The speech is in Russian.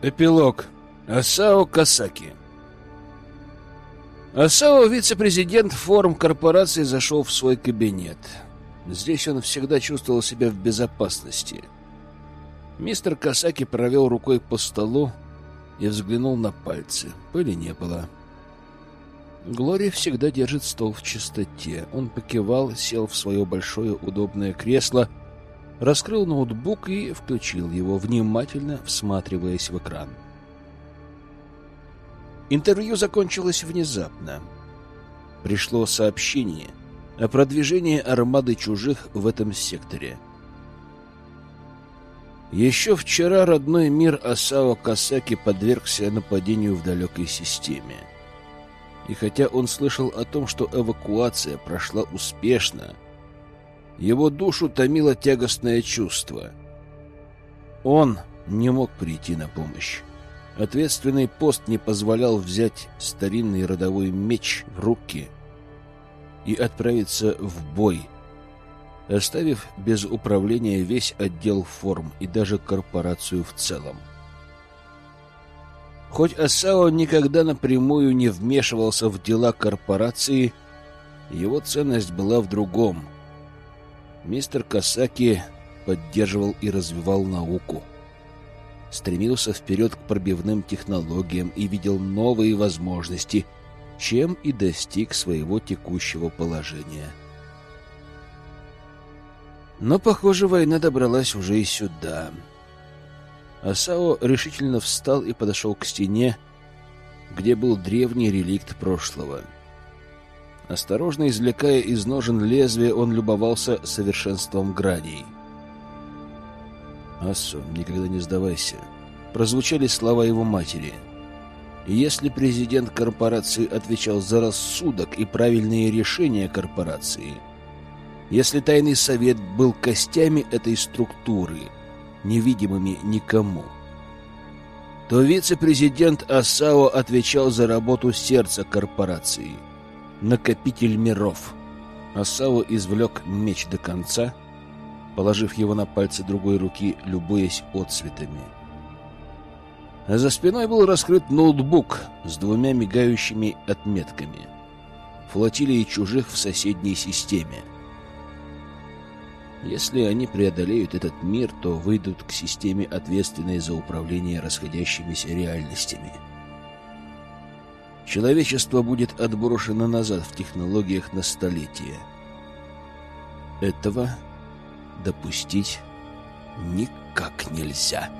Эпилог. Асао Касаки. Асао, вице-президент форум корпорации, зашел в свой кабинет. Здесь он всегда чувствовал себя в безопасности. Мистер Касаки провел рукой по столу и взглянул на пальцы. Пыли не было. Глория всегда держит стол в чистоте. Он покивал, сел в свое большое удобное кресло — раскрыл ноутбук и включил его, внимательно всматриваясь в экран. Интервью закончилось внезапно. Пришло сообщение о продвижении армады чужих в этом секторе. Еще вчера родной мир Асао Касаки подвергся нападению в далекой системе. И хотя он слышал о том, что эвакуация прошла успешно, его душу томило тягостное чувство. Он не мог прийти на помощь. Ответственный пост не позволял взять старинный родовой меч в руки и отправиться в бой, оставив без управления весь отдел форм и даже корпорацию в целом. Хоть Асао никогда напрямую не вмешивался в дела корпорации, его ценность была в другом — Мистер Касаки поддерживал и развивал науку. Стремился вперед к пробивным технологиям и видел новые возможности, чем и достиг своего текущего положения. Но, похоже, война добралась уже и сюда. Асао решительно встал и подошел к стене, где был древний реликт прошлого — Осторожно извлекая из ножен лезвие, он любовался совершенством граней. «Ассу, никогда не сдавайся», — прозвучали слова его матери. Если президент корпорации отвечал за рассудок и правильные решения корпорации, если тайный совет был костями этой структуры, невидимыми никому, то вице-президент Асао отвечал за работу сердца корпорации — накопитель миров. Асао извлек меч до конца, положив его на пальцы другой руки, любуясь отцветами. А за спиной был раскрыт ноутбук с двумя мигающими отметками. Флотилии чужих в соседней системе. Если они преодолеют этот мир, то выйдут к системе, ответственной за управление расходящимися реальностями — человечество будет отброшено назад в технологиях на столетия. Этого допустить никак нельзя.